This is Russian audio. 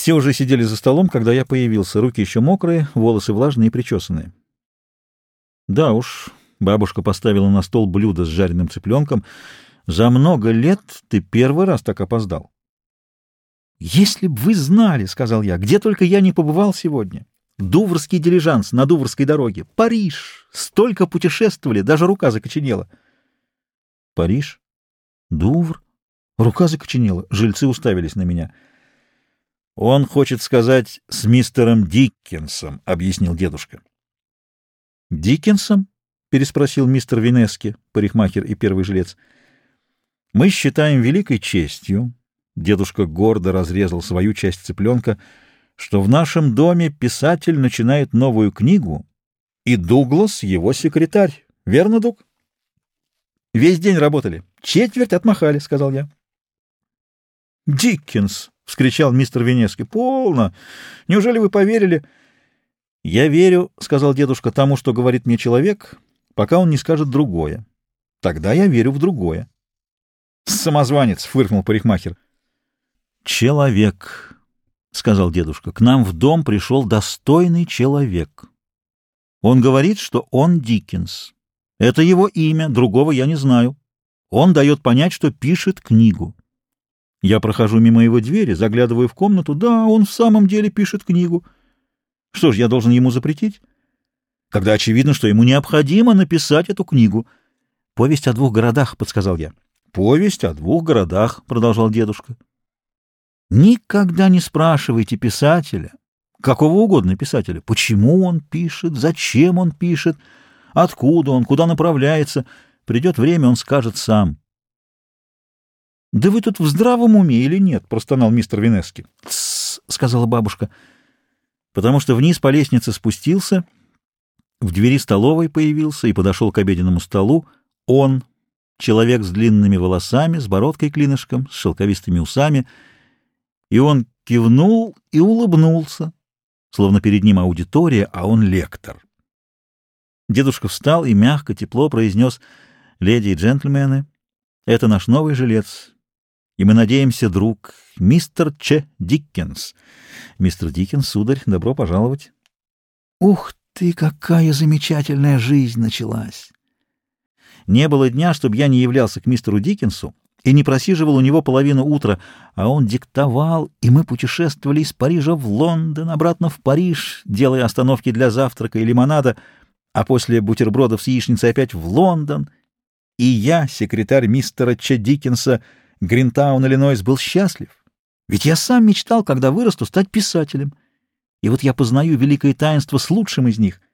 Все уже сидели за столом, когда я появился. Руки еще мокрые, волосы влажные и причесанные. Да уж, бабушка поставила на стол блюдо с жареным цыпленком. За много лет ты первый раз так опоздал. «Если б вы знали, — сказал я, — где только я не побывал сегодня. Дуврский дилижанс на Дуврской дороге. Париж! Столько путешествовали, даже рука закоченела». «Париж? Дувр?» Рука закоченела. Жильцы уставились на меня. «Он хочет сказать с мистером Диккенсом», — объяснил дедушка. «Диккенсом?» — переспросил мистер Винески, парикмахер и первый жилец. «Мы считаем великой честью», — дедушка гордо разрезал свою часть цыпленка, «что в нашем доме писатель начинает новую книгу, и Дуглас — его секретарь. Верно, Дуг?» «Весь день работали. Четверть отмахали», — сказал я. «Диккенс!» — вскричал мистер Винески. «Полно! Неужели вы поверили?» «Я верю, — сказал дедушка, — тому, что говорит мне человек, пока он не скажет другое. Тогда я верю в другое. «Самозванец!» — фыркнул парикмахер. «Человек!» — сказал дедушка. «К нам в дом пришел достойный человек. Он говорит, что он Диккенс. Это его имя, другого я не знаю. Он дает понять, что пишет книгу. Я прохожу мимо его двери, заглядываю в комнату. Да, он в самом деле пишет книгу». Что ж, я должен ему запретить? Когда очевидно, что ему необходимо написать эту книгу. Повесть о двух городах, — подсказал я. Повесть о двух городах, — продолжал дедушка. Никогда не спрашивайте писателя, какого угодно писателя, почему он пишет, зачем он пишет, откуда он, куда направляется. Придет время, он скажет сам. — Да вы тут в здравом уме или нет? — простонал мистер Винески. — Тссс, — сказала бабушка. — потому что вниз по лестнице спустился, в двери столовой появился и подошел к обеденному столу. Он, человек с длинными волосами, с бородкой-клинышком, с шелковистыми усами, и он кивнул и улыбнулся, словно перед ним аудитория, а он лектор. Дедушка встал и мягко, тепло произнес «Леди и джентльмены, это наш новый жилец, и мы надеемся, друг, мистер Ч. Диккенс. Мистер Диккенс, сударь, добро пожаловать. Ух ты, какая замечательная жизнь началась! Не было дня, чтобы я не являлся к мистеру Диккенсу и не просиживал у него половину утра, а он диктовал, и мы путешествовали из Парижа в Лондон, обратно в Париж, делая остановки для завтрака и лимонада, а после бутербродов с яичницей опять в Лондон. И я, секретарь мистера Ч. Диккенса, — Гринтаун, Иллинойс, был счастлив. Ведь я сам мечтал, когда вырасту, стать писателем. И вот я познаю великое таинство с лучшим из них —